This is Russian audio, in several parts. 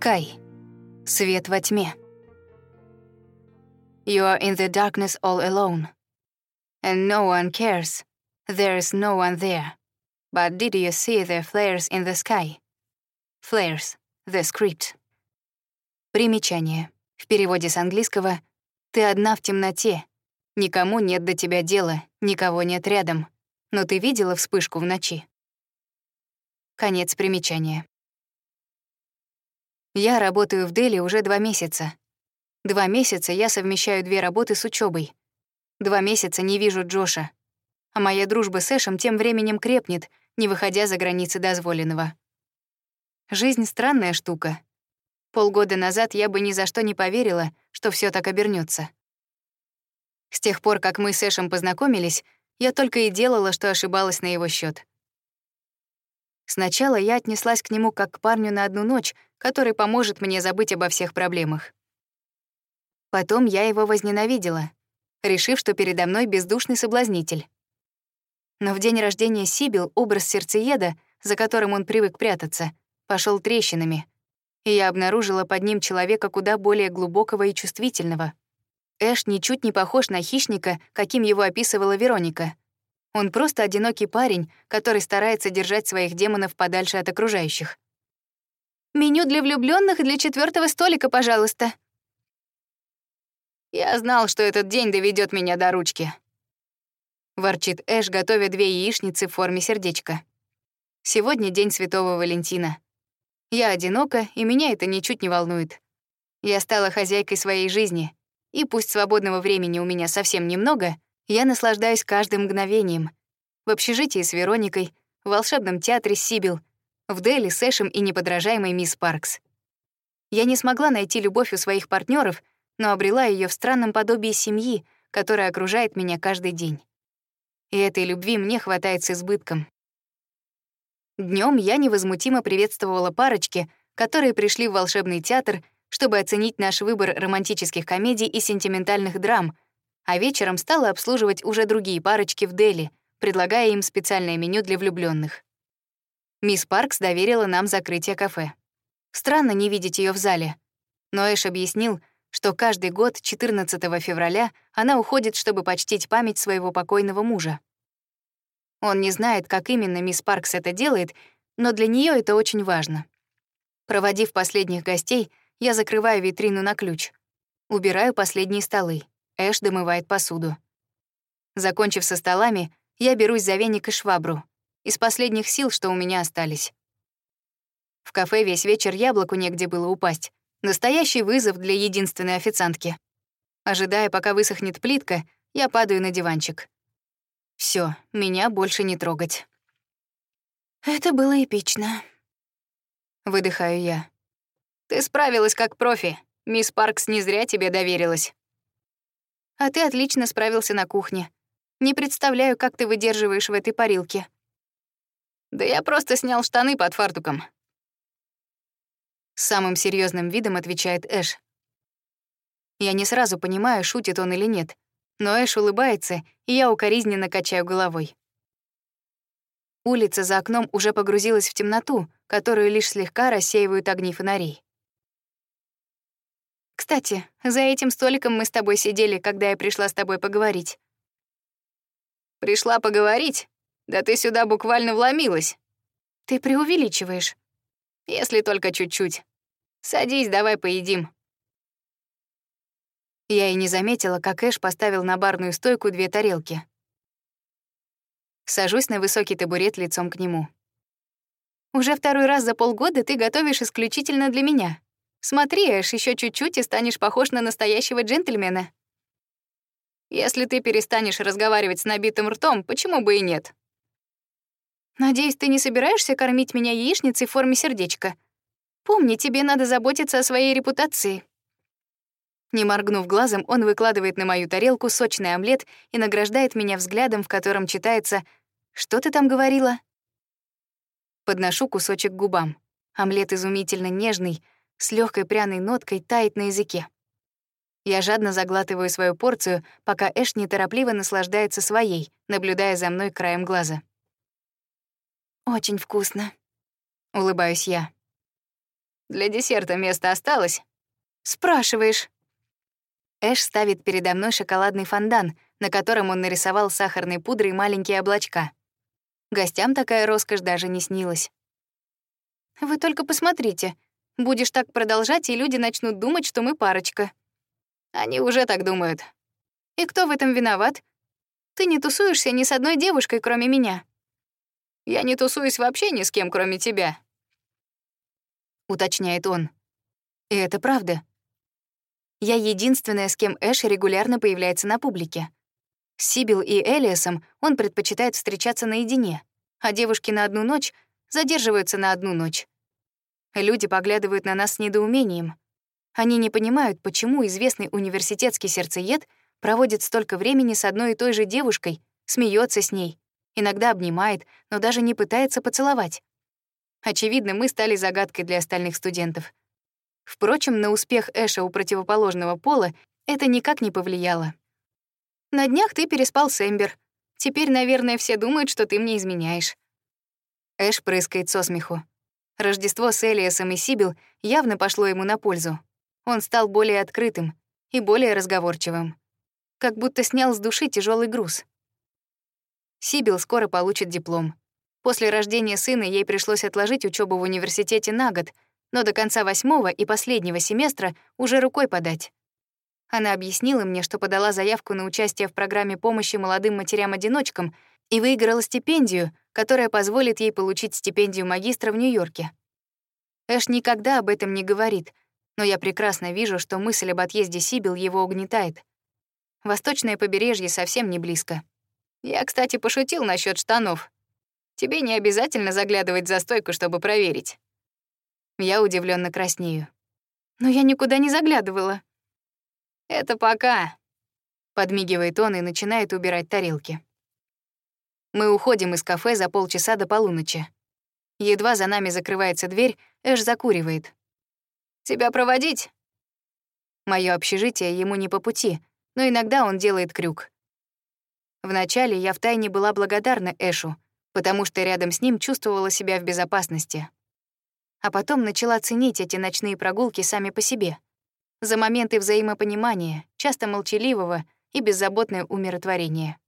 Sky. Свет во тьме. You are in the darkness all alone. And no one cares. There is no one there. But did you see the flares in the sky? Flares. The script. Примечание. В переводе с английского «Ты одна в темноте. Никому нет до тебя дела, никого нет рядом. Но ты видела вспышку в ночи?» Конец примечания. Я работаю в Дели уже два месяца. Два месяца я совмещаю две работы с учебой. Два месяца не вижу Джоша. А моя дружба с Эшем тем временем крепнет, не выходя за границы дозволенного. Жизнь — странная штука. Полгода назад я бы ни за что не поверила, что все так обернется. С тех пор, как мы с Эшем познакомились, я только и делала, что ошибалась на его счет. Сначала я отнеслась к нему как к парню на одну ночь, который поможет мне забыть обо всех проблемах. Потом я его возненавидела, решив, что передо мной бездушный соблазнитель. Но в день рождения Сибил образ сердцееда, за которым он привык прятаться, пошел трещинами, и я обнаружила под ним человека куда более глубокого и чувствительного. Эш ничуть не похож на хищника, каким его описывала Вероника. Он просто одинокий парень, который старается держать своих демонов подальше от окружающих. «Меню для влюбленных для четвертого столика, пожалуйста». «Я знал, что этот день доведет меня до ручки», — ворчит Эш, готовя две яичницы в форме сердечка. «Сегодня день Святого Валентина. Я одинока, и меня это ничуть не волнует. Я стала хозяйкой своей жизни, и пусть свободного времени у меня совсем немного — я наслаждаюсь каждым мгновением. В общежитии с Вероникой, в волшебном театре Сибил, в Дели с Эшем и неподражаемой мисс Паркс. Я не смогла найти любовь у своих партнеров, но обрела ее в странном подобии семьи, которая окружает меня каждый день. И этой любви мне хватает с избытком. Днем я невозмутимо приветствовала парочки, которые пришли в волшебный театр, чтобы оценить наш выбор романтических комедий и сентиментальных драм — а вечером стала обслуживать уже другие парочки в Дели, предлагая им специальное меню для влюбленных. Мисс Паркс доверила нам закрытие кафе. Странно не видеть ее в зале. Но Эш объяснил, что каждый год 14 февраля она уходит, чтобы почтить память своего покойного мужа. Он не знает, как именно мисс Паркс это делает, но для нее это очень важно. Проводив последних гостей, я закрываю витрину на ключ. Убираю последние столы. Эш домывает посуду. Закончив со столами, я берусь за веник и швабру. Из последних сил, что у меня остались. В кафе весь вечер яблоку негде было упасть. Настоящий вызов для единственной официантки. Ожидая, пока высохнет плитка, я падаю на диванчик. Все, меня больше не трогать. Это было эпично. Выдыхаю я. Ты справилась как профи. Мисс Паркс не зря тебе доверилась. А ты отлично справился на кухне. Не представляю, как ты выдерживаешь в этой парилке. Да я просто снял штаны под фартуком. Самым серьезным видом отвечает Эш. Я не сразу понимаю, шутит он или нет, но Эш улыбается, и я укоризненно качаю головой. Улица за окном уже погрузилась в темноту, которую лишь слегка рассеивают огни фонарей. Кстати, за этим столиком мы с тобой сидели, когда я пришла с тобой поговорить. Пришла поговорить? Да ты сюда буквально вломилась. Ты преувеличиваешь. Если только чуть-чуть. Садись, давай поедим. Я и не заметила, как Эш поставил на барную стойку две тарелки. Сажусь на высокий табурет лицом к нему. Уже второй раз за полгода ты готовишь исключительно для меня. Смотри, Эш, еще чуть-чуть и станешь похож на настоящего джентльмена. Если ты перестанешь разговаривать с набитым ртом, почему бы и нет? Надеюсь, ты не собираешься кормить меня яичницей в форме сердечка. Помни, тебе надо заботиться о своей репутации. Не моргнув глазом, он выкладывает на мою тарелку сочный омлет и награждает меня взглядом, в котором читается «Что ты там говорила?» Подношу кусочек к губам. Омлет изумительно нежный, с легкой пряной ноткой тает на языке. Я жадно заглатываю свою порцию, пока Эш неторопливо наслаждается своей, наблюдая за мной краем глаза. «Очень вкусно», — улыбаюсь я. Для десерта место осталось?» «Спрашиваешь». Эш ставит передо мной шоколадный фондан, на котором он нарисовал сахарной пудрой маленькие облачка. Гостям такая роскошь даже не снилась. «Вы только посмотрите. Будешь так продолжать, и люди начнут думать, что мы парочка». «Они уже так думают». «И кто в этом виноват? Ты не тусуешься ни с одной девушкой, кроме меня». «Я не тусуюсь вообще ни с кем, кроме тебя», — уточняет он. И это правда. Я единственная, с кем Эш регулярно появляется на публике. С Сибил и Элиасом он предпочитает встречаться наедине, а девушки на одну ночь задерживаются на одну ночь. Люди поглядывают на нас с недоумением. Они не понимают, почему известный университетский сердцеед проводит столько времени с одной и той же девушкой, смеется с ней, иногда обнимает, но даже не пытается поцеловать. Очевидно, мы стали загадкой для остальных студентов. Впрочем, на успех Эша у противоположного пола это никак не повлияло. На днях ты переспал с Эмбер. Теперь, наверное, все думают, что ты мне изменяешь. Эш прыскает со смеху. Рождество с Элиасом и Сибил явно пошло ему на пользу. Он стал более открытым и более разговорчивым. Как будто снял с души тяжелый груз. Сибил скоро получит диплом. После рождения сына ей пришлось отложить учебу в университете на год, но до конца восьмого и последнего семестра уже рукой подать. Она объяснила мне, что подала заявку на участие в программе помощи молодым матерям-одиночкам и выиграла стипендию, которая позволит ей получить стипендию магистра в Нью-Йорке. Эш никогда об этом не говорит, но я прекрасно вижу, что мысль об отъезде Сибил его угнетает. Восточное побережье совсем не близко. Я, кстати, пошутил насчет штанов. Тебе не обязательно заглядывать за стойку, чтобы проверить. Я удивленно краснею. Но я никуда не заглядывала. «Это пока», — подмигивает он и начинает убирать тарелки. Мы уходим из кафе за полчаса до полуночи. Едва за нами закрывается дверь, Эш закуривает. «Тебя проводить?» Моё общежитие ему не по пути, но иногда он делает крюк. Вначале я втайне была благодарна Эшу, потому что рядом с ним чувствовала себя в безопасности. А потом начала ценить эти ночные прогулки сами по себе — за моменты взаимопонимания, часто молчаливого и беззаботное умиротворение.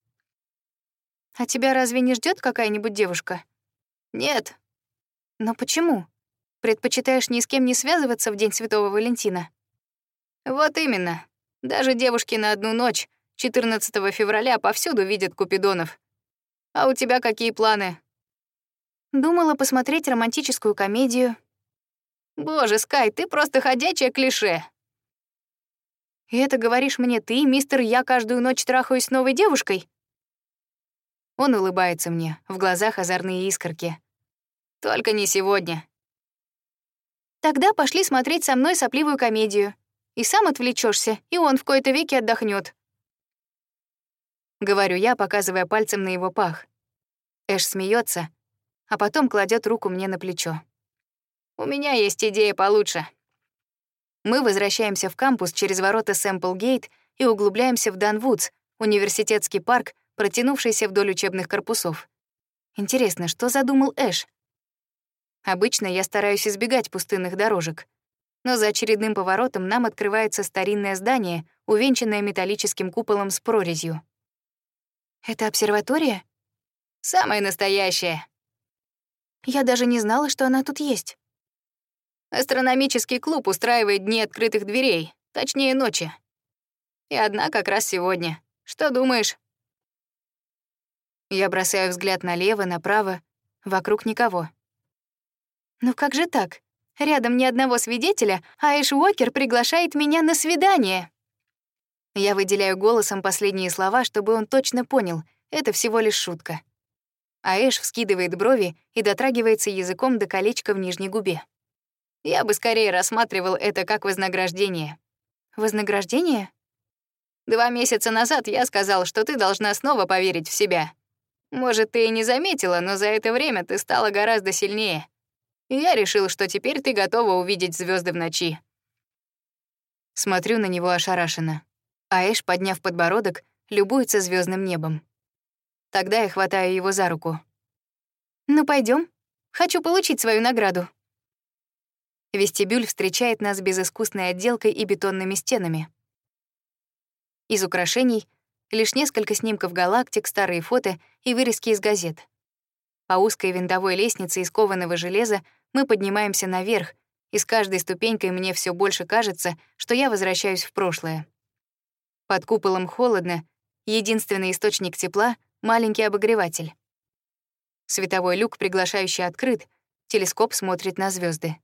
«А тебя разве не ждет какая-нибудь девушка?» «Нет». «Но почему? Предпочитаешь ни с кем не связываться в День Святого Валентина?» «Вот именно. Даже девушки на одну ночь, 14 февраля, повсюду видят купидонов. А у тебя какие планы?» Думала посмотреть романтическую комедию. «Боже, Скай, ты просто ходячее клише. И это говоришь мне ты, мистер, я каждую ночь трахаюсь с новой девушкой? Он улыбается мне, в глазах озорные искорки. Только не сегодня. Тогда пошли смотреть со мной сопливую комедию. И сам отвлечешься, и он в кои-то веки отдохнет. Говорю я, показывая пальцем на его пах. Эш смеется, а потом кладет руку мне на плечо. «У меня есть идея получше», мы возвращаемся в кампус через ворота Сэмпл-Гейт и углубляемся в Данвудс, университетский парк, протянувшийся вдоль учебных корпусов. Интересно, что задумал Эш? Обычно я стараюсь избегать пустынных дорожек. Но за очередным поворотом нам открывается старинное здание, увенчанное металлическим куполом с прорезью. Это обсерватория? Самая настоящая. Я даже не знала, что она тут есть. Астрономический клуб устраивает дни открытых дверей, точнее, ночи. И одна как раз сегодня. Что думаешь? Я бросаю взгляд налево, направо. Вокруг никого. Ну как же так? Рядом ни одного свидетеля, а Эш Уокер приглашает меня на свидание. Я выделяю голосом последние слова, чтобы он точно понял, это всего лишь шутка. А Эш вскидывает брови и дотрагивается языком до колечка в нижней губе. Я бы скорее рассматривал это как вознаграждение. Вознаграждение? Два месяца назад я сказал, что ты должна снова поверить в себя. Может, ты и не заметила, но за это время ты стала гораздо сильнее. Я решил, что теперь ты готова увидеть звезды в ночи. Смотрю на него ошарашенно. А Эш, подняв подбородок, любуется звездным небом. Тогда я хватаю его за руку. «Ну, пойдем. Хочу получить свою награду». Вестибюль встречает нас безыскусной отделкой и бетонными стенами. Из украшений — лишь несколько снимков галактик, старые фото и вырезки из газет. По узкой винтовой лестнице из кованого железа мы поднимаемся наверх, и с каждой ступенькой мне все больше кажется, что я возвращаюсь в прошлое. Под куполом холодно, единственный источник тепла — маленький обогреватель. Световой люк, приглашающий, открыт, телескоп смотрит на звезды.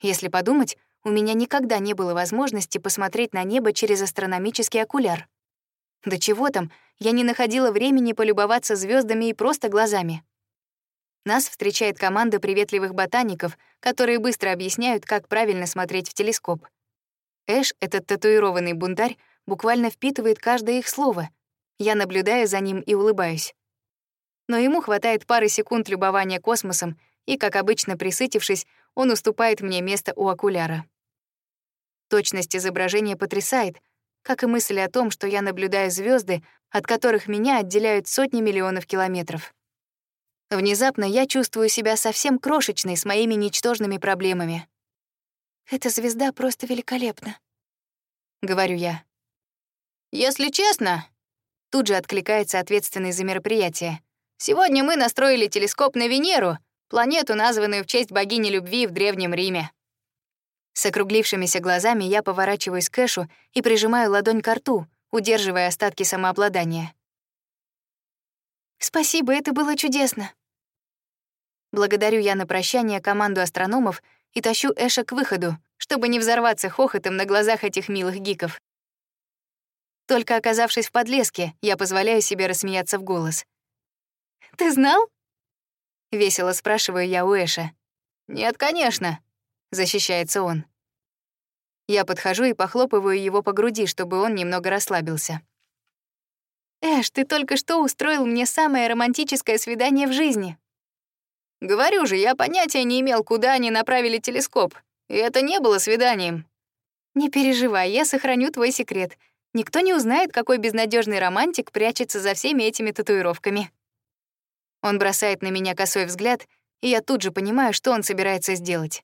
Если подумать, у меня никогда не было возможности посмотреть на небо через астрономический окуляр. Да чего там, я не находила времени полюбоваться звездами и просто глазами. Нас встречает команда приветливых ботаников, которые быстро объясняют, как правильно смотреть в телескоп. Эш, этот татуированный бунтарь, буквально впитывает каждое их слово. Я наблюдаю за ним и улыбаюсь. Но ему хватает пары секунд любования космосом, и, как обычно присытившись, он уступает мне место у окуляра. Точность изображения потрясает, как и мысль о том, что я наблюдаю звезды, от которых меня отделяют сотни миллионов километров. Внезапно я чувствую себя совсем крошечной с моими ничтожными проблемами. «Эта звезда просто великолепна», — говорю я. «Если честно», — тут же откликается ответственный за мероприятие, «сегодня мы настроили телескоп на Венеру, планету, названную в честь богини любви в Древнем Риме». С округлившимися глазами я поворачиваюсь к Эшу и прижимаю ладонь к рту, удерживая остатки самообладания. «Спасибо, это было чудесно», Благодарю я на прощание команду астрономов и тащу Эша к выходу, чтобы не взорваться хохотом на глазах этих милых гиков. Только оказавшись в подлеске, я позволяю себе рассмеяться в голос. «Ты знал?» — весело спрашиваю я у Эша. «Нет, конечно», — защищается он. Я подхожу и похлопываю его по груди, чтобы он немного расслабился. «Эш, ты только что устроил мне самое романтическое свидание в жизни», Говорю же, я понятия не имел, куда они направили телескоп. И это не было свиданием. Не переживай, я сохраню твой секрет. Никто не узнает, какой безнадежный романтик прячется за всеми этими татуировками. Он бросает на меня косой взгляд, и я тут же понимаю, что он собирается сделать.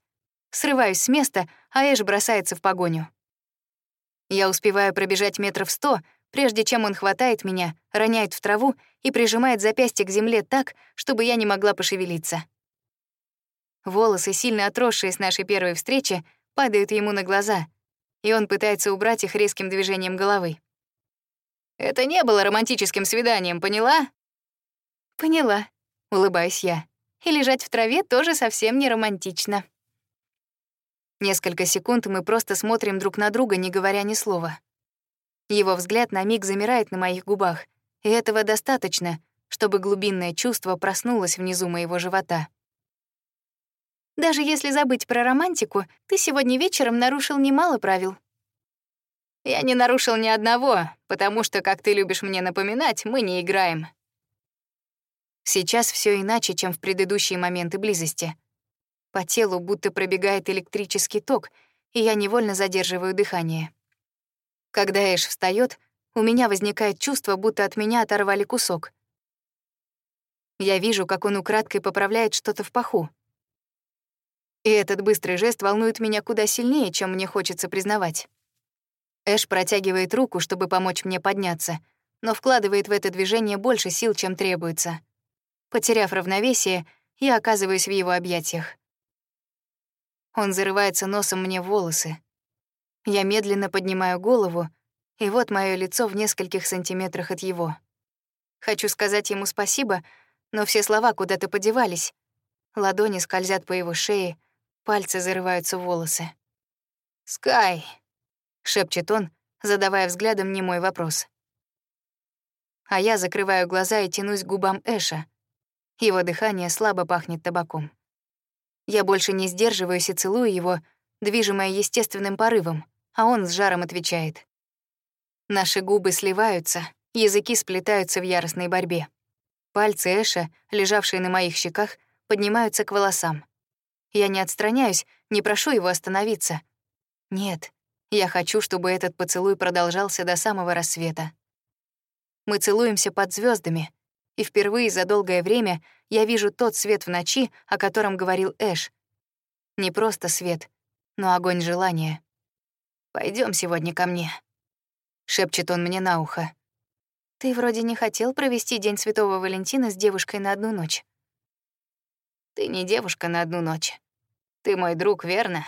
Срываюсь с места, а Эш бросается в погоню. Я успеваю пробежать метров сто, прежде чем он хватает меня, роняет в траву и прижимает запястье к земле так, чтобы я не могла пошевелиться. Волосы, сильно отросшие с нашей первой встречи, падают ему на глаза, и он пытается убрать их резким движением головы. «Это не было романтическим свиданием, поняла?» «Поняла», — улыбаюсь я. «И лежать в траве тоже совсем не романтично». Несколько секунд мы просто смотрим друг на друга, не говоря ни слова. Его взгляд на миг замирает на моих губах, и этого достаточно, чтобы глубинное чувство проснулось внизу моего живота. Даже если забыть про романтику, ты сегодня вечером нарушил немало правил. Я не нарушил ни одного, потому что, как ты любишь мне напоминать, мы не играем. Сейчас все иначе, чем в предыдущие моменты близости. По телу будто пробегает электрический ток, и я невольно задерживаю дыхание. Когда Эш встает, у меня возникает чувство, будто от меня оторвали кусок. Я вижу, как он украдкой поправляет что-то в паху. И этот быстрый жест волнует меня куда сильнее, чем мне хочется признавать. Эш протягивает руку, чтобы помочь мне подняться, но вкладывает в это движение больше сил, чем требуется. Потеряв равновесие, я оказываюсь в его объятиях. Он зарывается носом мне в волосы. Я медленно поднимаю голову, и вот мое лицо в нескольких сантиметрах от его. Хочу сказать ему спасибо, но все слова куда-то подевались. Ладони скользят по его шее, пальцы зарываются в волосы. «Скай!» — шепчет он, задавая взглядом не мой вопрос. А я закрываю глаза и тянусь к губам Эша. Его дыхание слабо пахнет табаком. Я больше не сдерживаюсь и целую его, движимая естественным порывом а он с жаром отвечает. Наши губы сливаются, языки сплетаются в яростной борьбе. Пальцы Эша, лежавшие на моих щеках, поднимаются к волосам. Я не отстраняюсь, не прошу его остановиться. Нет, я хочу, чтобы этот поцелуй продолжался до самого рассвета. Мы целуемся под звездами, и впервые за долгое время я вижу тот свет в ночи, о котором говорил Эш. Не просто свет, но огонь желания. Пойдем сегодня ко мне», — шепчет он мне на ухо. «Ты вроде не хотел провести День Святого Валентина с девушкой на одну ночь». «Ты не девушка на одну ночь. Ты мой друг, верно?»